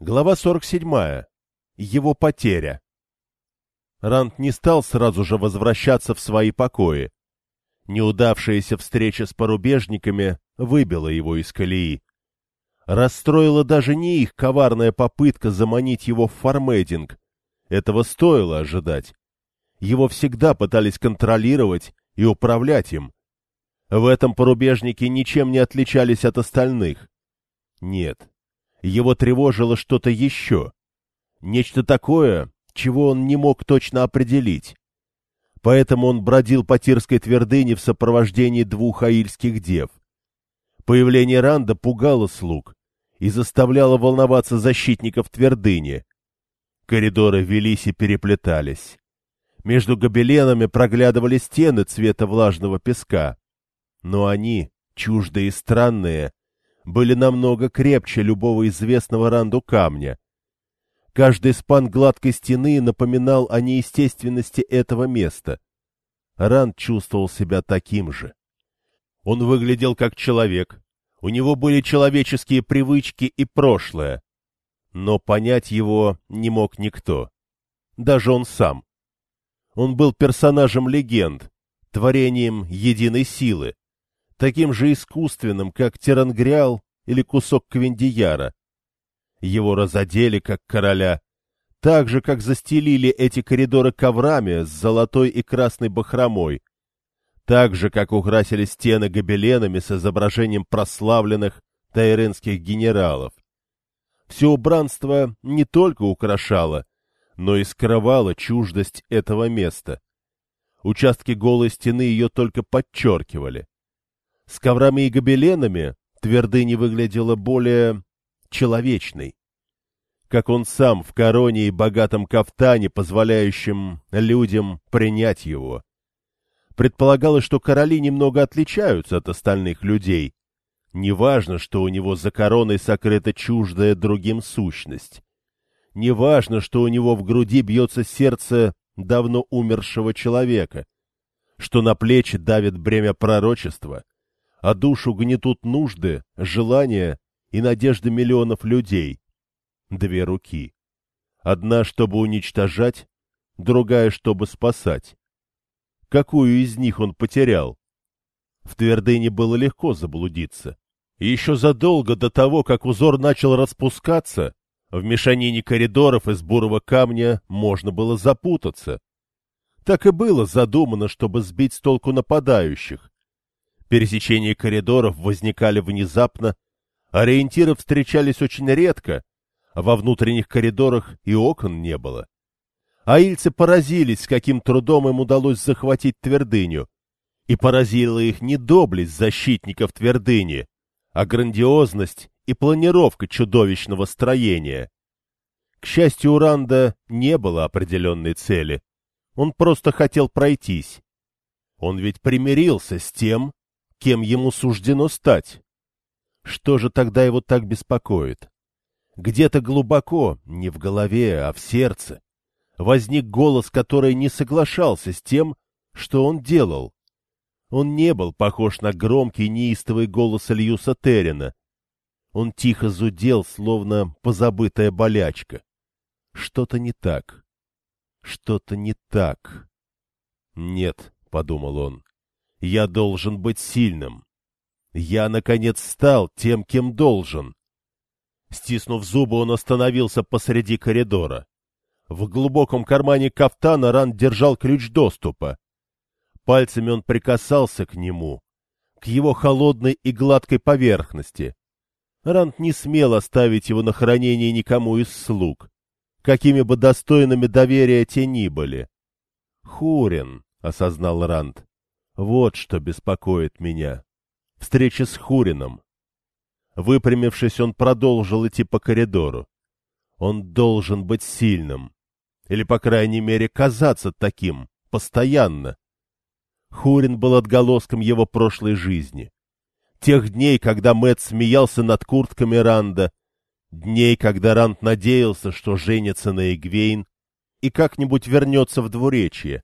Глава 47. Его потеря. Ранд не стал сразу же возвращаться в свои покои. Неудавшаяся встреча с порубежниками выбила его из колеи. Расстроила даже не их коварная попытка заманить его в фармейдинг. Этого стоило ожидать. Его всегда пытались контролировать и управлять им. В этом порубежники ничем не отличались от остальных. Нет, его тревожило что-то еще. Нечто такое, чего он не мог точно определить. Поэтому он бродил по Тирской твердыне в сопровождении двух аильских дев. Появление Ранда пугало слуг и заставляло волноваться защитников твердыни. Коридоры велись и переплетались. Между гобеленами проглядывали стены цвета влажного песка. Но они, чуждые и странные, были намного крепче любого известного Ранду камня. Каждый спан гладкой стены напоминал о неестественности этого места. Ранд чувствовал себя таким же. Он выглядел как человек, у него были человеческие привычки и прошлое, но понять его не мог никто, даже он сам. Он был персонажем легенд, творением единой силы, таким же искусственным, как Терангриал или кусок Квиндияра. Его разодели, как короля, так же, как застелили эти коридоры коврами с золотой и красной бахромой, так же, как украсили стены гобеленами с изображением прославленных тайренских генералов. Все убранство не только украшало, но и скрывало чуждость этого места. Участки голой стены ее только подчеркивали. С коврами и гобеленами твердыня выглядела более человечной. Как он сам в короне и богатом кафтане, позволяющем людям принять его. Предполагалось, что короли немного отличаются от остальных людей. Неважно, что у него за короной сокрыта чуждая другим сущность. Неважно, что у него в груди бьется сердце давно умершего человека, что на плечи давит бремя пророчества — а душу гнетут нужды, желания и надежды миллионов людей. Две руки. Одна, чтобы уничтожать, другая, чтобы спасать. Какую из них он потерял? В твердыне было легко заблудиться. Еще задолго до того, как узор начал распускаться, в мешанине коридоров из бурого камня можно было запутаться. Так и было задумано, чтобы сбить с толку нападающих, Пересечения коридоров возникали внезапно, ориентиры встречались очень редко, во внутренних коридорах и окон не было. Аильцы поразились, с каким трудом им удалось захватить твердыню, и поразила их не доблесть защитников твердыни, а грандиозность и планировка чудовищного строения. К счастью, у Ранда не было определенной цели. Он просто хотел пройтись. Он ведь примирился с тем, кем ему суждено стать. Что же тогда его так беспокоит? Где-то глубоко, не в голове, а в сердце, возник голос, который не соглашался с тем, что он делал. Он не был похож на громкий неистовый голос Ильюса Террина. Он тихо зудел, словно позабытая болячка. Что-то не так. Что-то не так. Нет, — подумал он, я должен быть сильным. Я, наконец, стал тем, кем должен. Стиснув зубы, он остановился посреди коридора. В глубоком кармане кафтана Ран держал ключ доступа. Пальцами он прикасался к нему, к его холодной и гладкой поверхности. Ранд не смел оставить его на хранение никому из слуг, какими бы достойными доверия те ни были. «Хурин», — осознал Ранд, вот что беспокоит меня. Встреча с Хурином. Выпрямившись, он продолжил идти по коридору. Он должен быть сильным. Или, по крайней мере, казаться таким, постоянно. Хурин был отголоском его прошлой жизни. Тех дней, когда Мэт смеялся над куртками Ранда, дней, когда Ранд надеялся, что женится на Эгвейн и как-нибудь вернется в двуречье.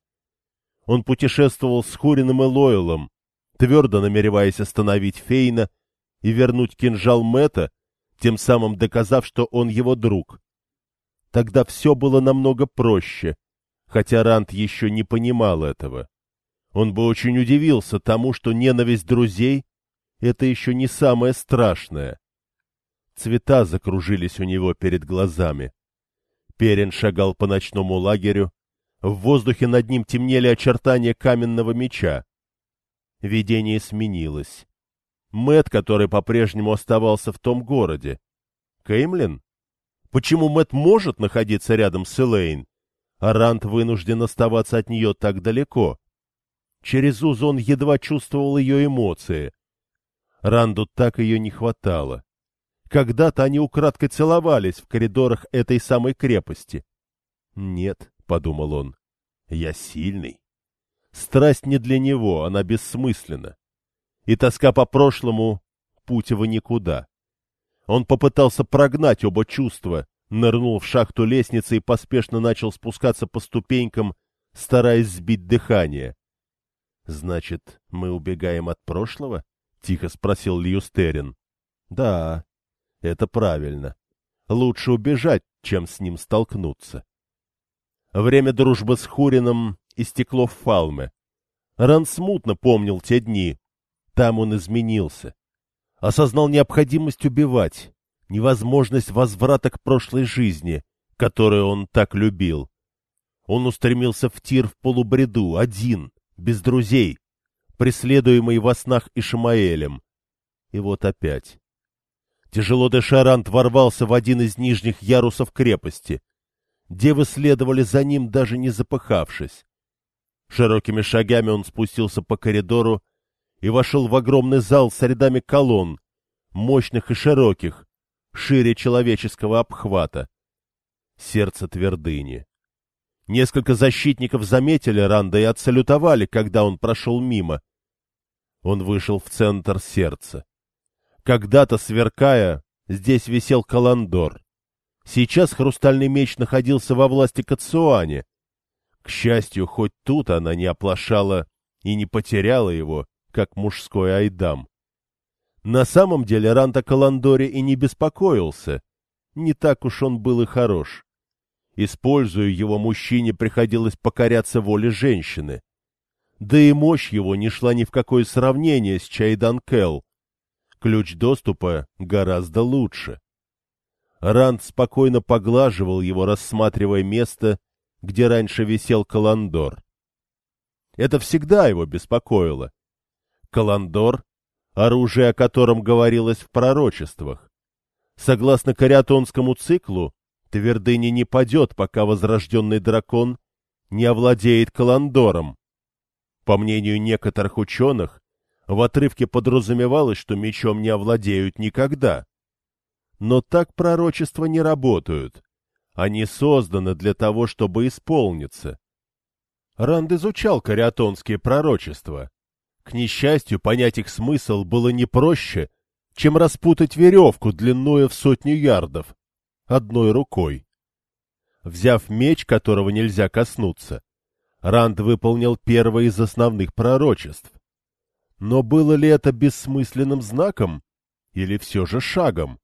Он путешествовал с Хуриным и Лойлом, твердо намереваясь остановить Фейна и вернуть кинжал Мэтта, тем самым доказав, что он его друг. Тогда все было намного проще, хотя Ранд еще не понимал этого. Он бы очень удивился тому, что ненависть друзей — это еще не самое страшное. Цвета закружились у него перед глазами. Перин шагал по ночному лагерю, в воздухе над ним темнели очертания каменного меча. Видение сменилось. Мэт, который по-прежнему оставался в том городе. Кеймлин? Почему Мэт может находиться рядом с Элейн, а Рант вынужден оставаться от нее так далеко? Через уз он едва чувствовал ее эмоции. Ранду так ее не хватало. Когда-то они украдкой целовались в коридорах этой самой крепости. «Нет», — подумал он, — «я сильный. Страсть не для него, она бессмысленна. И тоска по прошлому — путь его никуда». Он попытался прогнать оба чувства, нырнул в шахту лестницы и поспешно начал спускаться по ступенькам, стараясь сбить дыхание. — Значит, мы убегаем от прошлого? — тихо спросил Льюстерин. — Да, это правильно. Лучше убежать, чем с ним столкнуться. Время дружбы с Хурином истекло в Фалме. Ран смутно помнил те дни. Там он изменился осознал необходимость убивать, невозможность возврата к прошлой жизни, которую он так любил. Он устремился в тир в полубреду, один, без друзей, преследуемый во снах Ишмаэлем. И вот опять. Тяжело дыша, Рант ворвался в один из нижних ярусов крепости. Девы следовали за ним, даже не запыхавшись. Широкими шагами он спустился по коридору и вошел в огромный зал с рядами колонн, мощных и широких, шире человеческого обхвата. Сердце твердыни. Несколько защитников заметили Ранда и отсалютовали, когда он прошел мимо. Он вышел в центр сердца. Когда-то, сверкая, здесь висел Каландор. Сейчас хрустальный меч находился во власти Кацуани. К счастью, хоть тут она не оплошала и не потеряла его, как мужской айдам. На самом деле Ранта Каландори и не беспокоился. Не так уж он был и хорош. Используя его, мужчине приходилось покоряться воле женщины. Да и мощь его не шла ни в какое сравнение с Чайдан Кэл. Ключ доступа гораздо лучше. Ранд спокойно поглаживал его, рассматривая место, где раньше висел Каландор. Это всегда его беспокоило. Каландор, оружие о котором говорилось в пророчествах. Согласно кариатонскому циклу, твердыня не падет, пока возрожденный дракон не овладеет Каландором. По мнению некоторых ученых, в отрывке подразумевалось, что мечом не овладеют никогда. Но так пророчества не работают. Они созданы для того, чтобы исполниться. Ранд изучал кариатонские пророчества. К несчастью, понять их смысл было не проще, чем распутать веревку длиною в сотню ярдов, одной рукой. Взяв меч, которого нельзя коснуться, Ранд выполнил первое из основных пророчеств. Но было ли это бессмысленным знаком или все же шагом?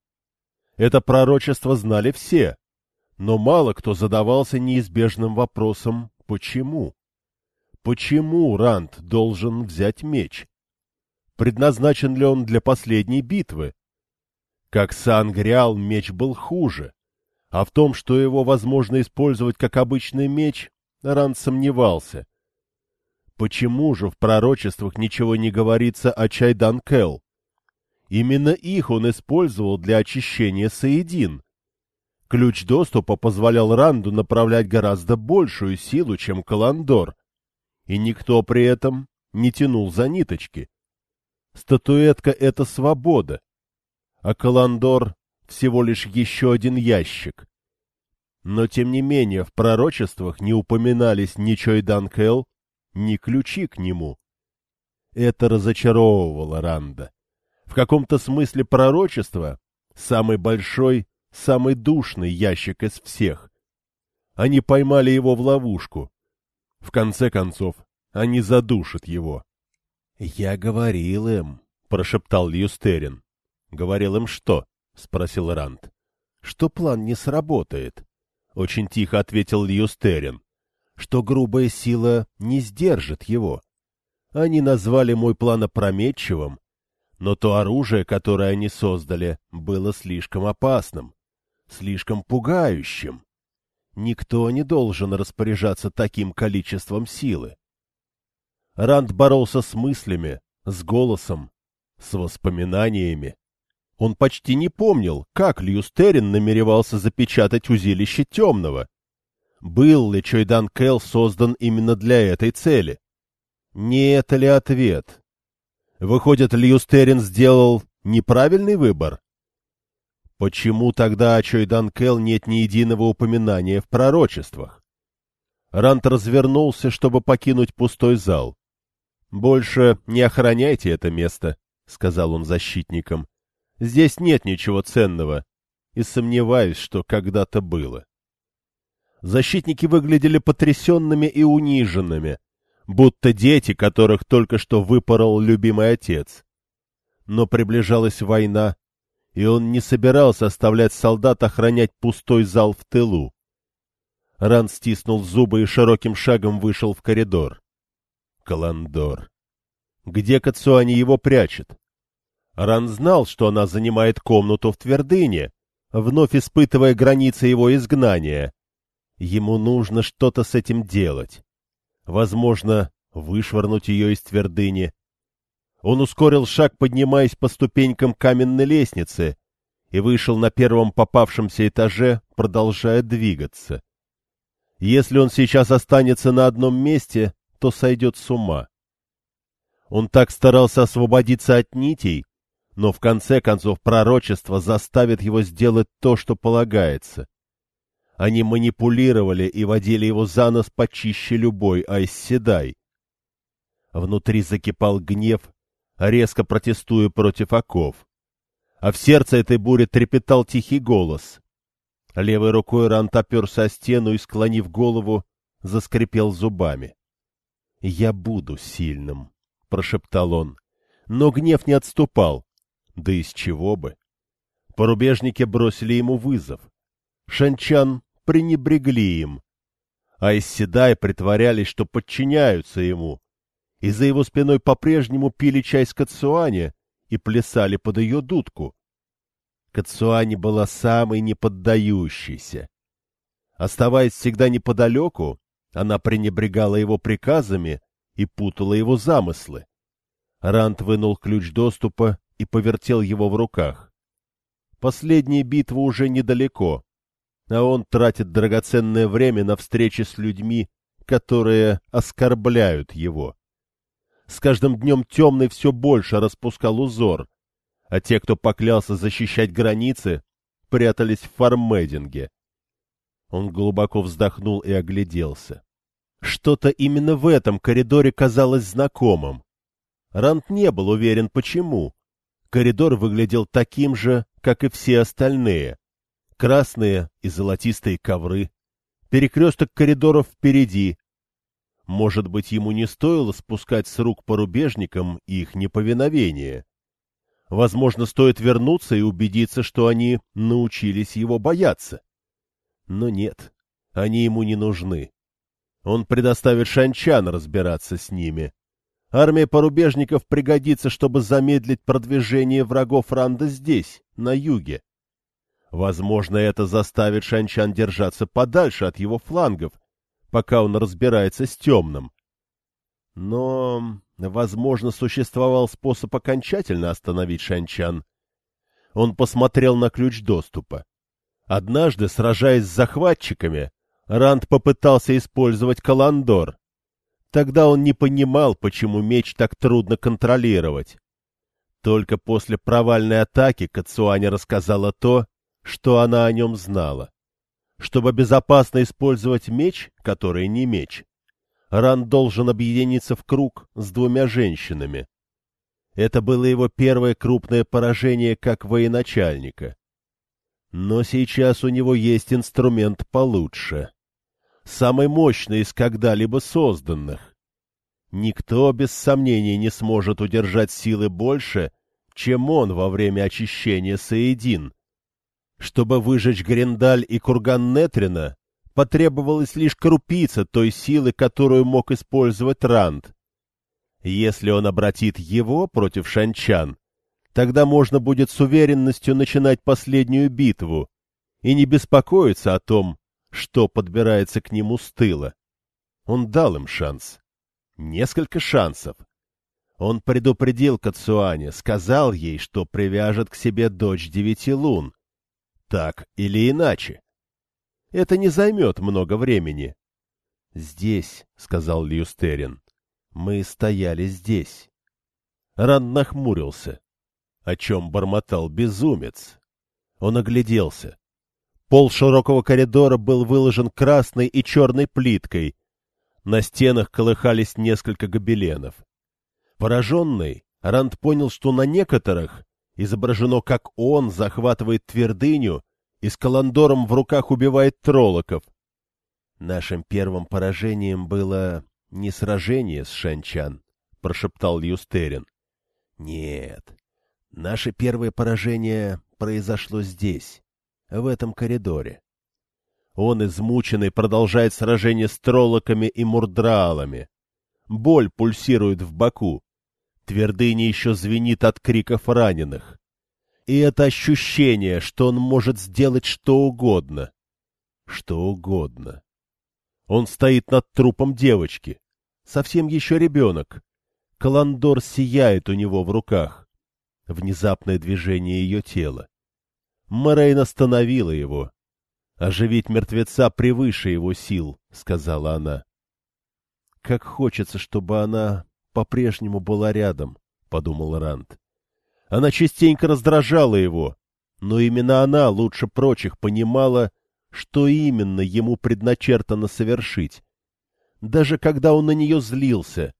Это пророчество знали все, но мало кто задавался неизбежным вопросом «почему?». Почему Ранд должен взять меч? Предназначен ли он для последней битвы? Как Сангриал меч был хуже, а в том, что его возможно использовать как обычный меч, Ранд сомневался. Почему же в пророчествах ничего не говорится о Чайдан Кэл? Именно их он использовал для очищения Саидин. Ключ доступа позволял Ранду направлять гораздо большую силу, чем Каландор, и никто при этом не тянул за ниточки. Статуэтка — это свобода, а Каландор — всего лишь еще один ящик. Но, тем не менее, в пророчествах не упоминались ни Чойдан Кэл, ни ключи к нему. Это разочаровывало Ранда. В каком-то смысле пророчество — самый большой, самый душный ящик из всех. Они поймали его в ловушку. В конце концов, они задушат его. — Я говорил им, — прошептал Льюстерин. — Говорил им что? — спросил Ранд. — Что план не сработает? — очень тихо ответил Льюстерин. — Что грубая сила не сдержит его. Они назвали мой план опрометчивым, но то оружие, которое они создали, было слишком опасным, слишком пугающим. Никто не должен распоряжаться таким количеством силы. Ранд боролся с мыслями, с голосом, с воспоминаниями. Он почти не помнил, как Льюстерин намеревался запечатать узилище темного. Был ли Чойдан Кэл создан именно для этой цели? Не это ли ответ? Выходит, Льюстерин сделал неправильный выбор? Почему тогда о Чойдан Кэл нет ни единого упоминания в пророчествах? Рант развернулся, чтобы покинуть пустой зал. — Больше не охраняйте это место, — сказал он защитникам. — Здесь нет ничего ценного, и сомневаюсь, что когда-то было. Защитники выглядели потрясенными и униженными, будто дети, которых только что выпорол любимый отец. Но приближалась война, и он не собирался оставлять солдат охранять пустой зал в тылу. Ран стиснул зубы и широким шагом вышел в коридор. Каландор. Где Кацуани его прячет? Ран знал, что она занимает комнату в твердыне, вновь испытывая границы его изгнания. Ему нужно что-то с этим делать. Возможно, вышвырнуть ее из твердыни, он ускорил шаг, поднимаясь по ступенькам каменной лестницы, и вышел на первом попавшемся этаже, продолжая двигаться. Если он сейчас останется на одном месте, то сойдет с ума. Он так старался освободиться от нитей, но в конце концов пророчество заставит его сделать то, что полагается. Они манипулировали и водили его за нос почище любой Айсседай. Внутри закипал гнев резко протестуя против оков. А в сердце этой бури трепетал тихий голос. Левой рукой Рант оперся о стену и, склонив голову, заскрипел зубами. — Я буду сильным, — прошептал он. Но гнев не отступал. Да из чего бы? Порубежники бросили ему вызов. Шанчан пренебрегли им. А из Седай притворялись, что подчиняются ему, и за его спиной по-прежнему пили чай с Кацуане и плясали под ее дудку. Кацуани была самой неподдающейся. Оставаясь всегда неподалеку, она пренебрегала его приказами и путала его замыслы. Рант вынул ключ доступа и повертел его в руках. Последняя битва уже недалеко, а он тратит драгоценное время на встречи с людьми, которые оскорбляют его. С каждым днем темный все больше распускал узор, а те, кто поклялся защищать границы, прятались в фармединге. Он глубоко вздохнул и огляделся. Что-то именно в этом коридоре казалось знакомым. Рант не был уверен, почему. Коридор выглядел таким же, как и все остальные. Красные и золотистые ковры. Перекресток коридоров впереди, может быть, ему не стоило спускать с рук порубежникам их неповиновение. Возможно, стоит вернуться и убедиться, что они научились его бояться. Но нет, они ему не нужны. Он предоставит Шанчан разбираться с ними. Армия порубежников пригодится, чтобы замедлить продвижение врагов Ранда здесь, на юге. Возможно, это заставит Шанчан держаться подальше от его флангов, пока он разбирается с темным. Но, возможно, существовал способ окончательно остановить Шанчан. Он посмотрел на ключ доступа. Однажды, сражаясь с захватчиками, Ранд попытался использовать Каландор. Тогда он не понимал, почему меч так трудно контролировать. Только после провальной атаки Кацуани рассказала то, что она о нем знала. Чтобы безопасно использовать меч, который не меч, Ран должен объединиться в круг с двумя женщинами. Это было его первое крупное поражение как военачальника. Но сейчас у него есть инструмент получше. Самый мощный из когда-либо созданных. Никто, без сомнений, не сможет удержать силы больше, чем он во время очищения Саедин, Чтобы выжечь Гриндаль и курган Нетрина, потребовалась лишь крупица той силы, которую мог использовать Ранд. Если он обратит его против шанчан, тогда можно будет с уверенностью начинать последнюю битву и не беспокоиться о том, что подбирается к нему с тыла. Он дал им шанс. Несколько шансов. Он предупредил Кацуане, сказал ей, что привяжет к себе дочь девяти лун. Так или иначе. Это не займет много времени. — Здесь, — сказал Льюстерин. — Мы стояли здесь. Ранд нахмурился. О чем бормотал безумец? Он огляделся. Пол широкого коридора был выложен красной и черной плиткой. На стенах колыхались несколько гобеленов. Пораженный, Ранд понял, что на некоторых изображено, как он захватывает твердыню и с каландором в руках убивает троллоков. Нашим первым поражением было не сражение с Шанчан, — прошептал Юстерин. Нет, наше первое поражение произошло здесь, в этом коридоре. Он, измученный, продолжает сражение с троллоками и мурдраалами. Боль пульсирует в боку. Твердыня еще звенит от криков раненых. И это ощущение, что он может сделать что угодно. Что угодно. Он стоит над трупом девочки. Совсем еще ребенок. Каландор сияет у него в руках. Внезапное движение ее тела. Морейн остановила его. «Оживить мертвеца превыше его сил», — сказала она. «Как хочется, чтобы она по-прежнему была рядом», — подумал Ранд. Она частенько раздражала его, но именно она лучше прочих понимала, что именно ему предначертано совершить. Даже когда он на нее злился,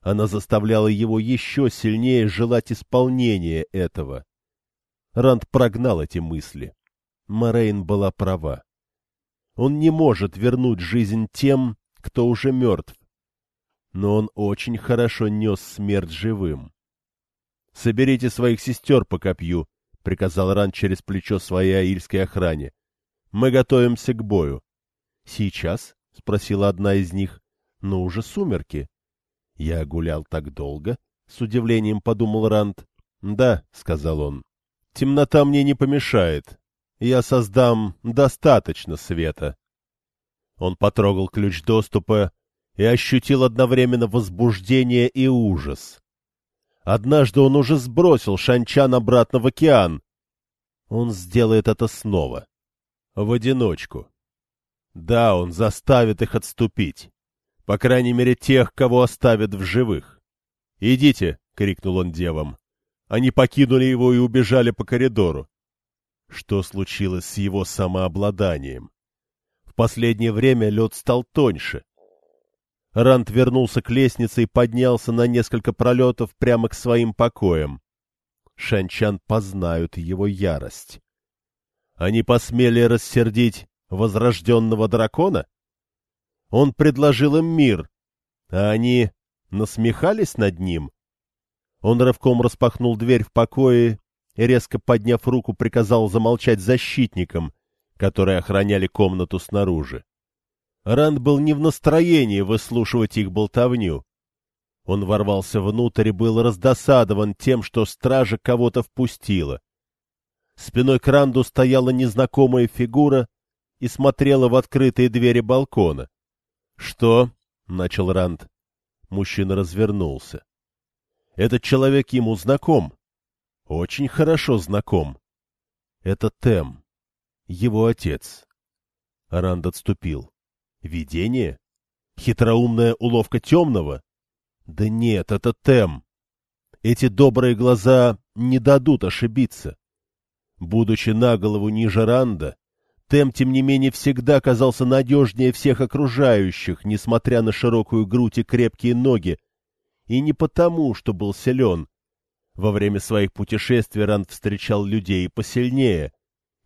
она заставляла его еще сильнее желать исполнения этого. Ранд прогнал эти мысли. Морейн была права. Он не может вернуть жизнь тем, кто уже мертв. Но он очень хорошо нес смерть живым. «Соберите своих сестер по копью», — приказал Ранд через плечо своей аильской охране. «Мы готовимся к бою». «Сейчас?» — спросила одна из них. «Но уже сумерки». «Я гулял так долго?» — с удивлением подумал Ранд. «Да», — сказал он. Темнота мне не помешает. Я создам достаточно света. Он потрогал ключ доступа и ощутил одновременно возбуждение и ужас. Однажды он уже сбросил Шанчан обратно в океан. Он сделает это снова. В одиночку. Да, он заставит их отступить. По крайней мере, тех, кого оставят в живых. «Идите!» — крикнул он девам. Они покинули его и убежали по коридору. Что случилось с его самообладанием? В последнее время лед стал тоньше. Рант вернулся к лестнице и поднялся на несколько пролетов прямо к своим покоям. Шанчан познают его ярость. Они посмели рассердить возрожденного дракона? Он предложил им мир, а они насмехались над ним? Он рывком распахнул дверь в покое и, резко подняв руку, приказал замолчать защитникам, которые охраняли комнату снаружи. Ранд был не в настроении выслушивать их болтовню. Он ворвался внутрь и был раздосадован тем, что стража кого-то впустила. Спиной к Ранду стояла незнакомая фигура и смотрела в открытые двери балкона. — Что? — начал Ранд. Мужчина развернулся. Этот человек ему знаком. Очень хорошо знаком. Это Тем, его отец. Ранд отступил. Видение? Хитроумная уловка темного? Да нет, это Тем. Эти добрые глаза не дадут ошибиться. Будучи на голову ниже Ранда, Тем, тем не менее, всегда казался надежнее всех окружающих, несмотря на широкую грудь и крепкие ноги, и не потому, что был силен. Во время своих путешествий Ранд встречал людей посильнее.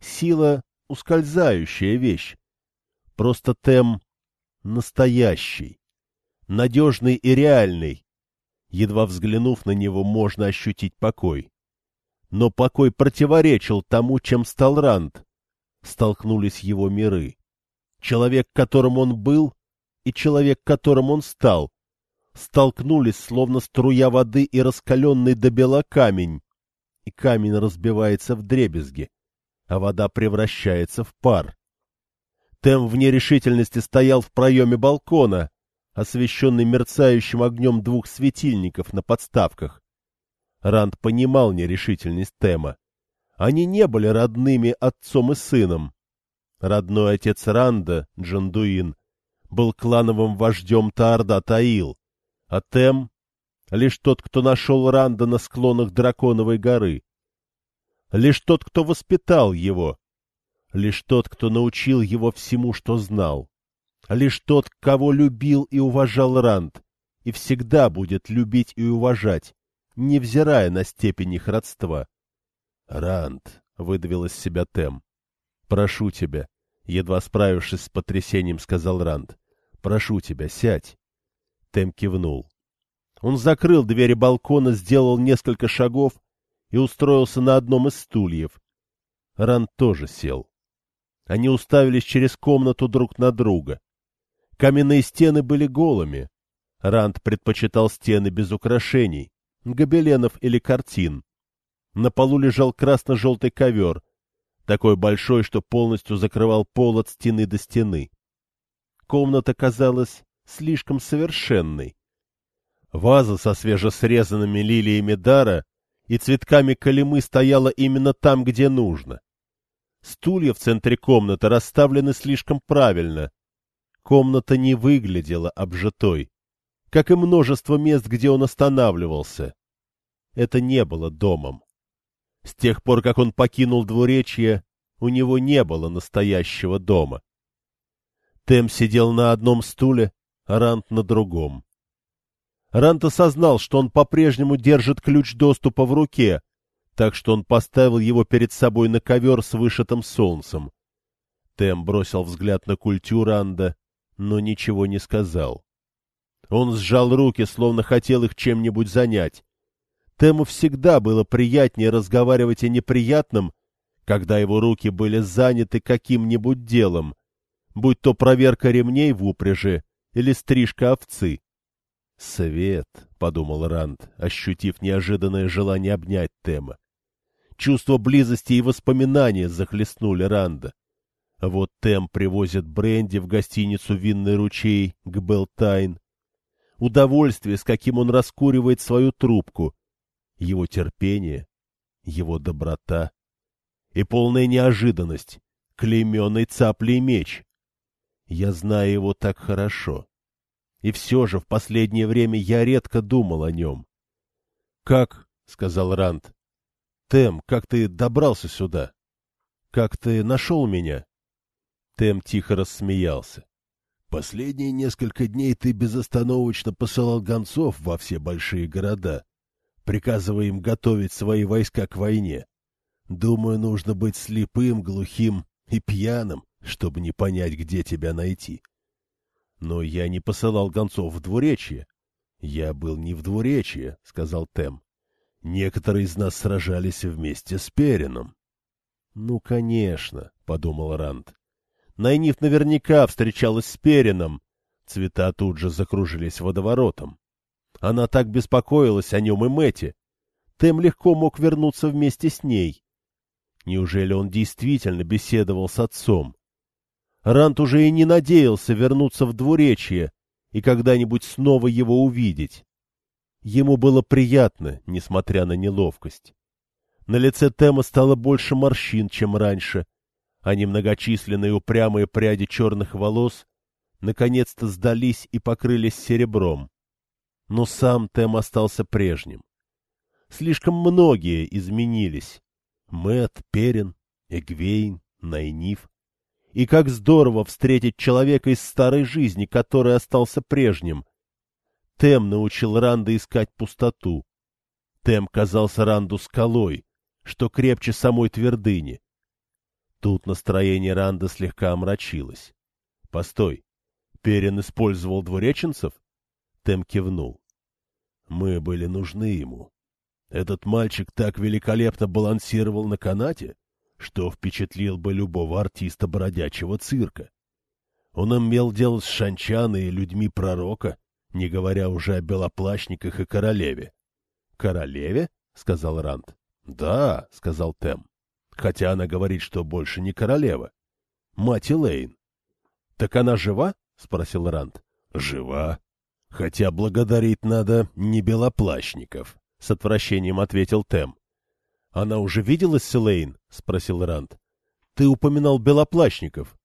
Сила — ускользающая вещь. Просто Тем настоящий, надежный и реальный. Едва взглянув на него, можно ощутить покой. Но покой противоречил тому, чем стал Ранд. столкнулись его миры. Человек, которым он был, и человек, которым он стал, столкнулись, словно струя воды и раскаленный до бела камень, и камень разбивается в дребезги, а вода превращается в пар. Тем в нерешительности стоял в проеме балкона, освещенный мерцающим огнем двух светильников на подставках. Ранд понимал нерешительность Тема. Они не были родными отцом и сыном. Родной отец Ранда, Джандуин, был клановым вождем Таарда Таил, а Тем — лишь тот, кто нашел Ранда на склонах Драконовой горы. Лишь тот, кто воспитал его. Лишь тот, кто научил его всему, что знал. Лишь тот, кого любил и уважал Ранд, и всегда будет любить и уважать, невзирая на степень их родства. «Ранд», — выдавил из себя Тем, — «прошу тебя», — едва справившись с потрясением, сказал Ранд, — «прошу тебя, сядь». Тем кивнул. Он закрыл двери балкона, сделал несколько шагов и устроился на одном из стульев. Ранд тоже сел. Они уставились через комнату друг на друга. Каменные стены были голыми. Ранд предпочитал стены без украшений, гобеленов или картин. На полу лежал красно-желтый ковер, такой большой, что полностью закрывал пол от стены до стены. Комната казалась слишком совершенной. Ваза со свежесрезанными лилиями дара и цветками калимы стояла именно там, где нужно. Стулья в центре комнаты расставлены слишком правильно. Комната не выглядела обжитой, как и множество мест, где он останавливался. Это не было домом. С тех пор, как он покинул двуречье, у него не было настоящего дома. Тем сидел на одном стуле, а Рант на другом. Рант осознал, что он по-прежнему держит ключ доступа в руке, так что он поставил его перед собой на ковер с вышитым солнцем. Тем бросил взгляд на культю Ранда, но ничего не сказал. Он сжал руки, словно хотел их чем-нибудь занять. Тему всегда было приятнее разговаривать о неприятном, когда его руки были заняты каким-нибудь делом, будь то проверка ремней в упряжи или стрижка овцы. «Свет», — подумал Ранд, ощутив неожиданное желание обнять Тема. Чувство близости и воспоминания захлестнули Ранда. Вот Тем привозит бренди в гостиницу «Винный ручей» к Белтайн. Удовольствие, с каким он раскуривает свою трубку, его терпение, его доброта и полная неожиданность, клейменный цаплей меч. Я знаю его так хорошо. И все же в последнее время я редко думал о нем. — Как? — сказал Ранд. — Тем, как ты добрался сюда? Как ты нашел меня? Тем тихо рассмеялся. — Последние несколько дней ты безостановочно посылал гонцов во все большие города приказывая им готовить свои войска к войне. Думаю, нужно быть слепым, глухим и пьяным, чтобы не понять, где тебя найти. Но я не посылал гонцов в двуречье. Я был не в двуречье, — сказал Тем. Некоторые из нас сражались вместе с Перином. — Ну, конечно, — подумал Ранд. Найниф наверняка встречалась с Перином. Цвета тут же закружились водоворотом. Она так беспокоилась о нем и Мэте. Тем легко мог вернуться вместе с ней. Неужели он действительно беседовал с отцом? Рант уже и не надеялся вернуться в двуречье и когда-нибудь снова его увидеть. Ему было приятно, несмотря на неловкость. На лице Тема стало больше морщин, чем раньше, а немногочисленные упрямые пряди черных волос наконец-то сдались и покрылись серебром но сам Тем остался прежним. Слишком многие изменились. Мэт, Перин, Эгвейн, Найниф. И как здорово встретить человека из старой жизни, который остался прежним. Тем научил Ранда искать пустоту. Тем казался Ранду скалой, что крепче самой твердыни. Тут настроение Ранда слегка омрачилось. — Постой, Перин использовал двуреченцев? Тем кивнул. Мы были нужны ему. Этот мальчик так великолепно балансировал на канате, что впечатлил бы любого артиста бродячего цирка. Он имел дело с шанчаной и людьми пророка, не говоря уже о белоплащниках и королеве. — Королеве? — сказал Ранд. — Да, — сказал Тем. Хотя она говорит, что больше не королева. Мать Элейн. — Так она жива? — спросил Ранд. — Жива. Хотя благодарить надо не белоплащников, — с отвращением ответил Тем. — Она уже виделась с Элейн? — спросил Ранд. — Ты упоминал белоплащников.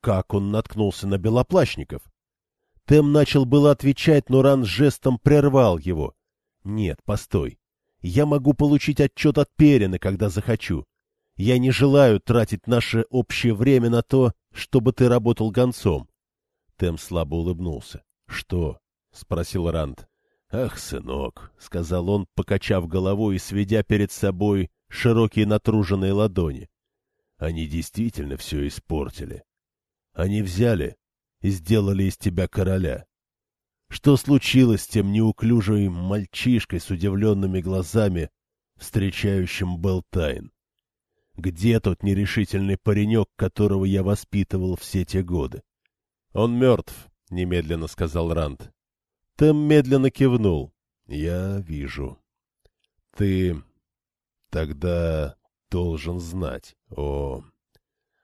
Как он наткнулся на белоплащников? Тем начал было отвечать, но Ран жестом прервал его. — Нет, постой. Я могу получить отчет от Перина, когда захочу. Я не желаю тратить наше общее время на то, чтобы ты работал гонцом. Тем слабо улыбнулся. — Что? — спросил Ранд. — Ах, сынок, — сказал он, покачав головой и сведя перед собой широкие натруженные ладони. Они действительно все испортили. Они взяли и сделали из тебя короля. Что случилось с тем неуклюжим мальчишкой с удивленными глазами, встречающим Белтайн? Где тот нерешительный паренек, которого я воспитывал все те годы? — Он мертв, — немедленно сказал Ранд. Тэм медленно кивнул. — Я вижу. — Ты тогда должен знать. О,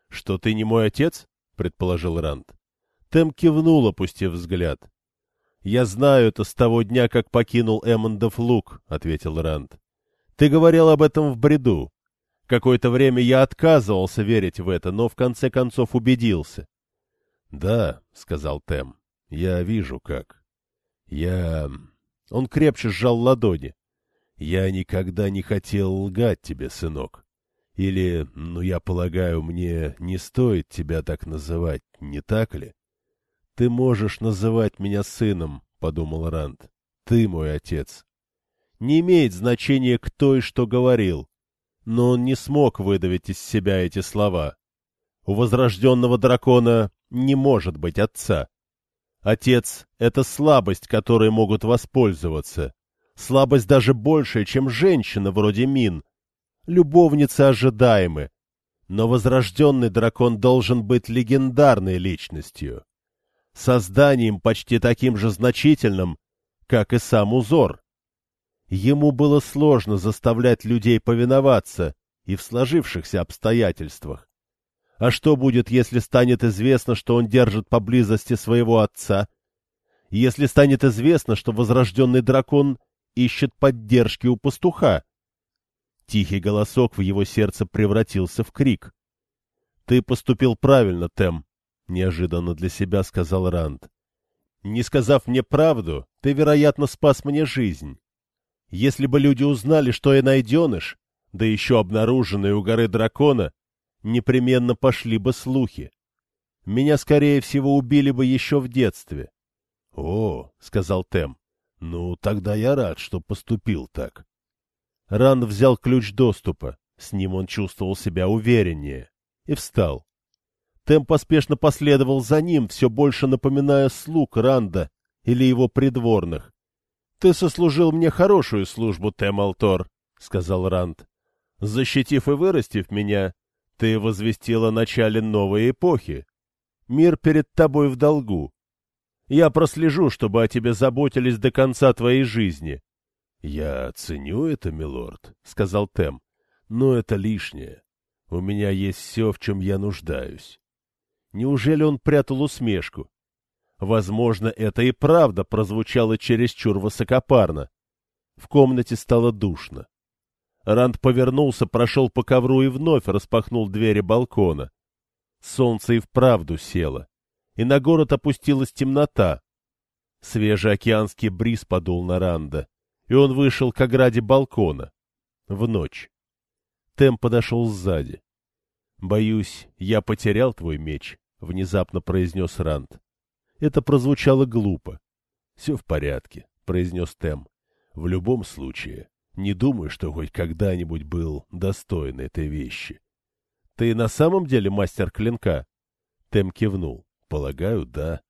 что ты не мой отец? — предположил Ранд. Тэм кивнул, опустив взгляд. — Я знаю это с того дня, как покинул Эммондов луг, — ответил Ранд. — Ты говорил об этом в бреду. Какое-то время я отказывался верить в это, но в конце концов убедился. — Да, — сказал Тэм, — я вижу как. Я... Он крепче сжал ладони. Я никогда не хотел лгать тебе, сынок. Или, ну, я полагаю, мне не стоит тебя так называть, не так ли? Ты можешь называть меня сыном, — подумал Ранд. Ты мой отец. Не имеет значения, кто и что говорил, но он не смог выдавить из себя эти слова. У возрожденного дракона не может быть отца. Отец — это слабость, которой могут воспользоваться. Слабость даже большая, чем женщина вроде Мин, любовницы ожидаемы, но возрожденный дракон должен быть легендарной личностью, созданием почти таким же значительным, как и сам узор. Ему было сложно заставлять людей повиноваться и в сложившихся обстоятельствах. А что будет, если станет известно, что он держит поблизости своего отца? Если станет известно, что возрожденный дракон ищет поддержки у пастуха? Тихий голосок в его сердце превратился в крик. — Ты поступил правильно, Тем, — неожиданно для себя сказал Ранд. — Не сказав мне правду, ты, вероятно, спас мне жизнь. Если бы люди узнали, что я найденыш, да еще обнаруженный у горы дракона, непременно пошли бы слухи. Меня, скорее всего, убили бы еще в детстве. — О, — сказал Тем, — ну, тогда я рад, что поступил так. Ранд взял ключ доступа, с ним он чувствовал себя увереннее, и встал. Тем поспешно последовал за ним, все больше напоминая слуг Ранда или его придворных. — Ты сослужил мне хорошую службу, Тем Алтор, — сказал Ранд. — Защитив и вырастив меня, ты возвестил о начале новой эпохи. Мир перед тобой в долгу. Я прослежу, чтобы о тебе заботились до конца твоей жизни. — Я ценю это, милорд, — сказал Тем, — но это лишнее. У меня есть все, в чем я нуждаюсь. Неужели он прятал усмешку? Возможно, это и правда прозвучало чересчур высокопарно. В комнате стало душно. Ранд повернулся, прошел по ковру и вновь распахнул двери балкона. Солнце и вправду село, и на город опустилась темнота. Свежий океанский бриз подул на Ранда и он вышел к ограде балкона. В ночь. Тем подошел сзади. — Боюсь, я потерял твой меч, — внезапно произнес Ранд. Это прозвучало глупо. — Все в порядке, — произнес Тем. — В любом случае, не думаю, что хоть когда-нибудь был достоин этой вещи. — Ты на самом деле мастер клинка? Тем кивнул. — Полагаю, да.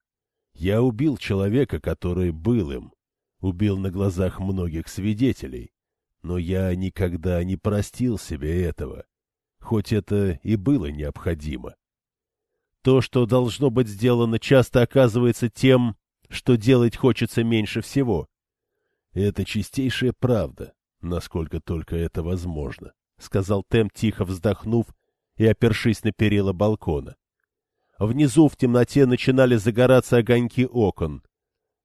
Я убил человека, который был им, убил на глазах многих свидетелей, но я никогда не простил себе этого. хоть это и было необходимо. То, что должно быть сделано, часто оказывается тем, что делать хочется меньше всего. Это чистейшая правда, насколько только это возможно, — сказал Тем, тихо вздохнув и опершись на перила балкона. Внизу в темноте начинали загораться огоньки окон.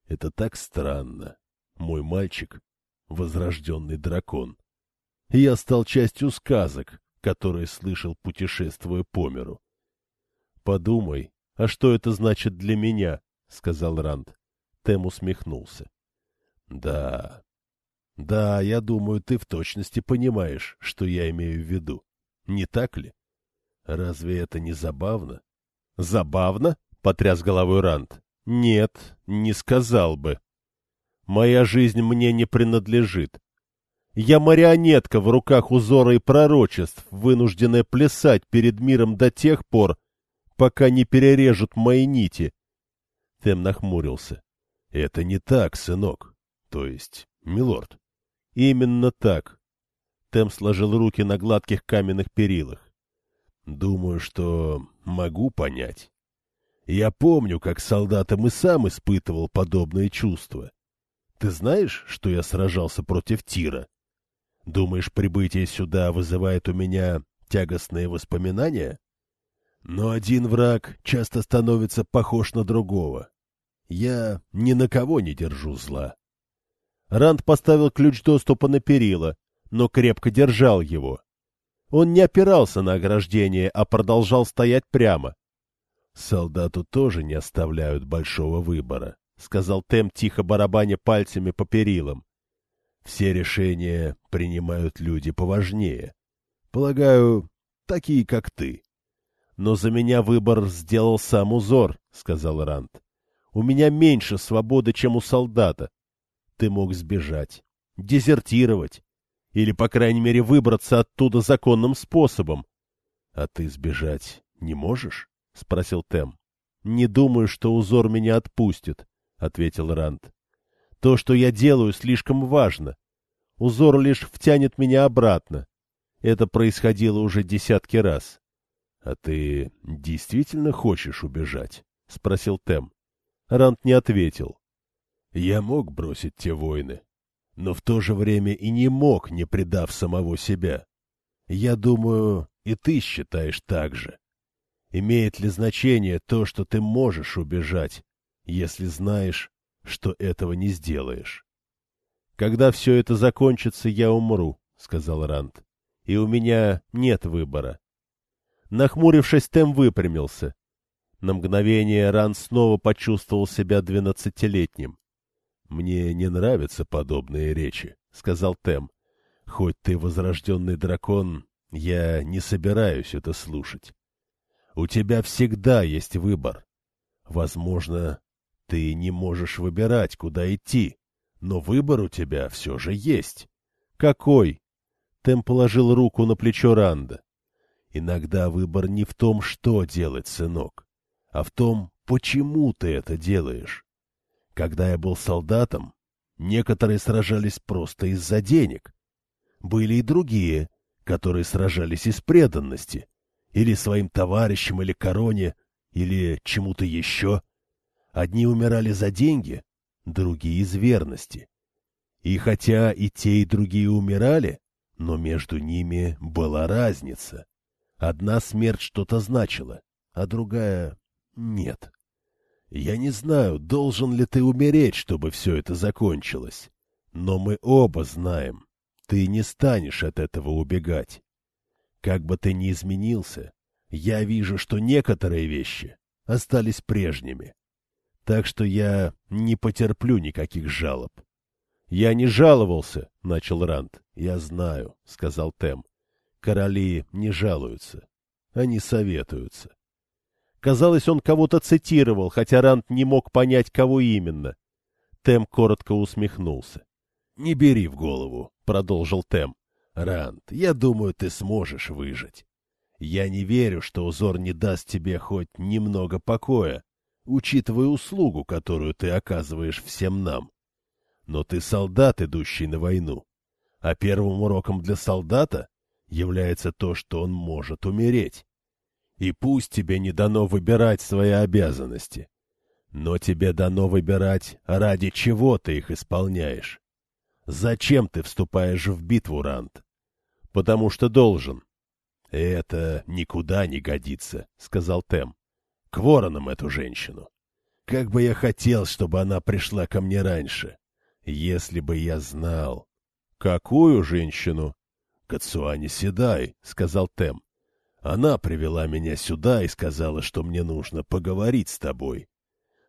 Это так странно. Мой мальчик — возрожденный дракон. Я стал частью сказок, которые слышал, путешествуя по миру. — Подумай, а что это значит для меня? — сказал Ранд. Тем усмехнулся. — Да. Да, я думаю, ты в точности понимаешь, что я имею в виду. Не так ли? Разве это не забавно? — Забавно? — потряс головой Ранд. — Нет, не сказал бы. Моя жизнь мне не принадлежит. Я марионетка в руках узора и пророчеств, вынужденная плясать перед миром до тех пор, пока не перережут мои нити. Тем нахмурился. — Это не так, сынок. То есть, милорд. — Именно так. Тем сложил руки на гладких каменных перилах. Думаю, что могу понять. Я помню, как солдатом и сам испытывал подобные чувства. Ты знаешь, что я сражался против Тира? Думаешь, прибытие сюда вызывает у меня тягостные воспоминания? Но один враг часто становится похож на другого. Я ни на кого не держу зла. Ранд поставил ключ доступа на перила, но крепко держал его. Он не опирался на ограждение, а продолжал стоять прямо. — Солдату тоже не оставляют большого выбора, — сказал Тем, тихо барабаня пальцами по перилам. — Все решения принимают люди поважнее. Полагаю, такие, как ты. — Но за меня выбор сделал сам узор, — сказал Ранд. — У меня меньше свободы, чем у солдата. Ты мог сбежать, дезертировать, или, по крайней мере, выбраться оттуда законным способом. — А ты сбежать не можешь? — спросил Тем. — Не думаю, что узор меня отпустит, — ответил Ранд. — То, что я делаю, слишком важно. Узор лишь втянет меня обратно. Это происходило уже десятки раз. — А ты действительно хочешь убежать? — спросил Тем. Ранд не ответил. — Я мог бросить те войны, но в то же время и не мог, не предав самого себя. Я думаю, и ты считаешь так же. Имеет ли значение то, что ты можешь убежать, если знаешь, что этого не сделаешь? «Когда все это закончится, я умру», — сказал Ранд. «И у меня нет выбора». Нахмурившись, Тем выпрямился. На мгновение Ранд снова почувствовал себя двенадцатилетним. «Мне не нравятся подобные речи», — сказал Тем. «Хоть ты возрожденный дракон, я не собираюсь это слушать. У тебя всегда есть выбор. Возможно, ты не можешь выбирать, куда идти, но выбор у тебя все же есть. Какой? Тем положил руку на плечо Ранда. Иногда выбор не в том, что делать, сынок, а в том, почему ты это делаешь. Когда я был солдатом, некоторые сражались просто из-за денег. Были и другие, которые сражались из преданности, или своим товарищам, или короне, или чему-то еще. Одни умирали за деньги, другие из верности. И хотя и те, и другие умирали, но между ними была разница. Одна смерть что-то значила, а другая — нет. Я не знаю, должен ли ты умереть, чтобы все это закончилось. Но мы оба знаем, ты не станешь от этого убегать. Как бы ты ни изменился, я вижу, что некоторые вещи остались прежними. Так что я не потерплю никаких жалоб. — Я не жаловался, — начал Ранд. — Я знаю, — сказал Тем. — Короли не жалуются. Они советуются. Казалось, он кого-то цитировал, хотя Ранд не мог понять, кого именно. Тем коротко усмехнулся. — Не бери в голову, — продолжил Тем. — Ранд, я думаю, ты сможешь выжить. Я не верю, что узор не даст тебе хоть немного покоя, учитывая услугу, которую ты оказываешь всем нам. Но ты солдат, идущий на войну. А первым уроком для солдата является то, что он может умереть. И пусть тебе не дано выбирать свои обязанности, но тебе дано выбирать, ради чего ты их исполняешь. Зачем ты вступаешь в битву, Рант? Потому что должен. Это никуда не годится, сказал Тем. К воронам эту женщину. Как бы я хотел, чтобы она пришла ко мне раньше. Если бы я знал. Какую женщину? Кацуани Седай, сказал Тем. Она привела меня сюда и сказала, что мне нужно поговорить с тобой.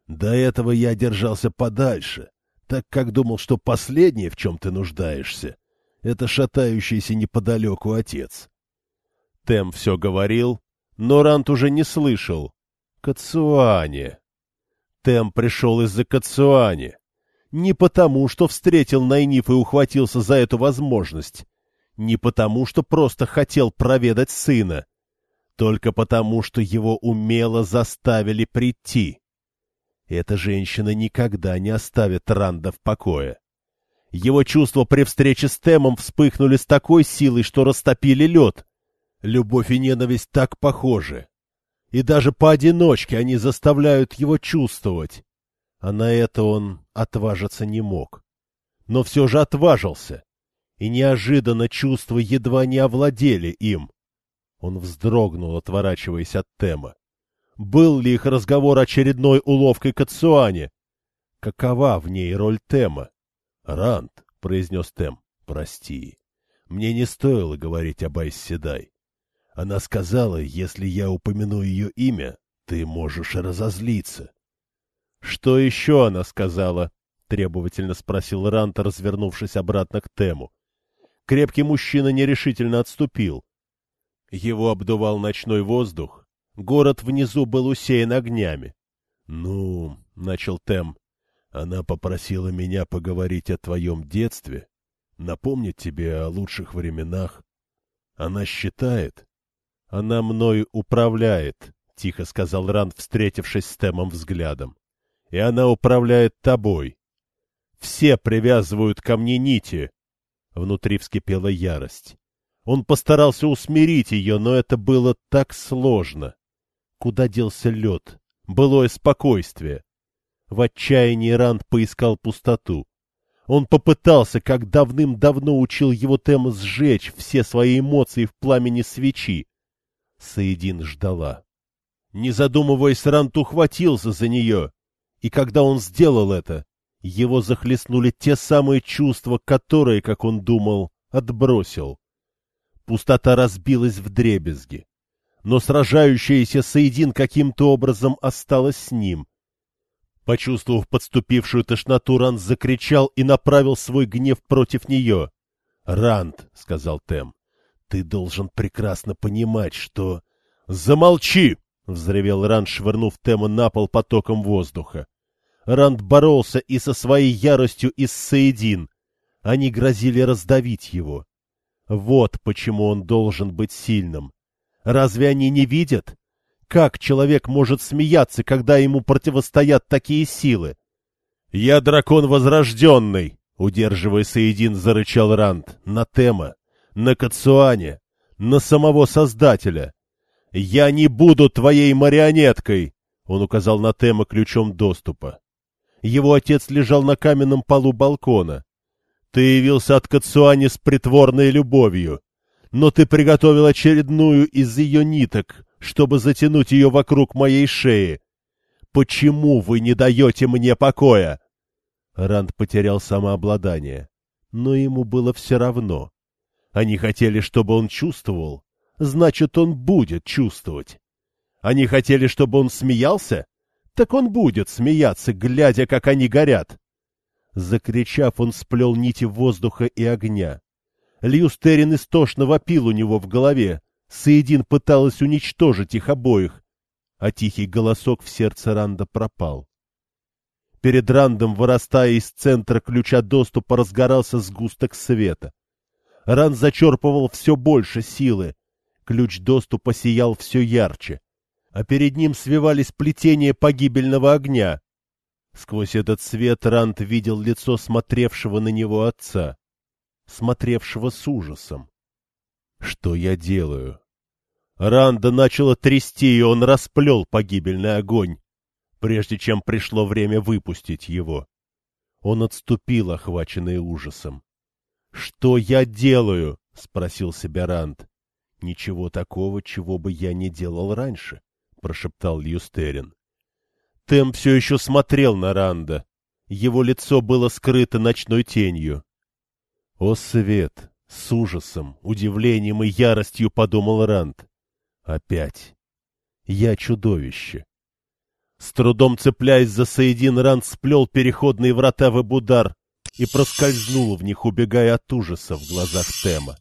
До этого я держался подальше, так как думал, что последнее, в чем ты нуждаешься, это шатающийся неподалеку отец. Тем все говорил, но Рант уже не слышал. Кацуане. Тем пришел из-за Кацуане. Не потому, что встретил Найниф и ухватился за эту возможность. Не потому, что просто хотел проведать сына. Только потому, что его умело заставили прийти. Эта женщина никогда не оставит Ранда в покое. Его чувства при встрече с Темом вспыхнули с такой силой, что растопили лед. Любовь и ненависть так похожи. И даже поодиночке они заставляют его чувствовать. А на это он отважиться не мог. Но все же отважился. И неожиданно чувства едва не овладели им. Он вздрогнул, отворачиваясь от Тема. Был ли их разговор очередной уловкой Кацуане? Какова в ней роль Тема? — Ранд, — произнес Тем, — прости. Мне не стоило говорить об Айсседай. Она сказала, если я упомяну ее имя, ты можешь разозлиться. — Что еще она сказала? — требовательно спросил Рант, развернувшись обратно к Тему. Крепкий мужчина нерешительно отступил. Его обдувал ночной воздух, Город внизу был усеян огнями. — Ну, — начал Тем, — она попросила меня поговорить о твоем детстве, напомнить тебе о лучших временах. Она считает... — Она мной управляет, — тихо сказал Ранд, встретившись с Темом взглядом. — И она управляет тобой. Все привязывают ко мне нити. Внутри вскипела ярость. Он постарался усмирить ее, но это было так сложно. Куда делся лед? Былое спокойствие. В отчаянии Ранд поискал пустоту. Он попытался, как давным-давно учил его Тема, сжечь все свои эмоции в пламени свечи. Саидин ждала. Не задумываясь, Рант ухватился за нее. И когда он сделал это, его захлестнули те самые чувства, которые, как он думал, отбросил. Пустота разбилась в дребезги но сражающаяся Саидин каким-то образом осталась с ним. Почувствовав подступившую тошноту, Ранд закричал и направил свой гнев против нее. — Ранд, — сказал Тем, — ты должен прекрасно понимать, что... — Замолчи! — взревел Ранд, швырнув Тема на пол потоком воздуха. Ранд боролся и со своей яростью, и с Саидин. Они грозили раздавить его. Вот почему он должен быть сильным. Разве они не видят? Как человек может смеяться, когда ему противостоят такие силы? — Я дракон возрожденный! — удерживая Саидин, зарычал Ранд. — На Тема, на Кацуане, на самого Создателя. — Я не буду твоей марионеткой! — он указал на Тема ключом доступа. Его отец лежал на каменном полу балкона. — Ты явился от Кацуани с притворной любовью но ты приготовил очередную из ее ниток, чтобы затянуть ее вокруг моей шеи. Почему вы не даете мне покоя? Ранд потерял самообладание, но ему было все равно. Они хотели, чтобы он чувствовал, значит, он будет чувствовать. Они хотели, чтобы он смеялся? Так он будет смеяться, глядя, как они горят. Закричав, он сплел нити воздуха и огня. Льюстерин истошно вопил у него в голове. Саидин пыталась уничтожить их обоих, а тихий голосок в сердце Ранда пропал. Перед Рандом, вырастая из центра ключа доступа, разгорался сгусток света. Ранд зачерпывал все больше силы. Ключ доступа сиял все ярче, а перед ним свивались плетения погибельного огня. Сквозь этот свет Ранд видел лицо смотревшего на него отца смотревшего с ужасом. Что я делаю? Ранда начала трясти, и он расплел погибельный огонь, прежде чем пришло время выпустить его. Он отступил, охваченный ужасом. — Что я делаю? — спросил себя Ранд. — Ничего такого, чего бы я не делал раньше, — прошептал Льюстерин. Тем все еще смотрел на Ранда. Его лицо было скрыто ночной тенью. О, свет! С ужасом, удивлением и яростью подумал Ранд. Опять. Я чудовище. С трудом цепляясь за Саидин, Ранд сплел переходные врата в Эбудар и проскользнул в них, убегая от ужаса в глазах Тема.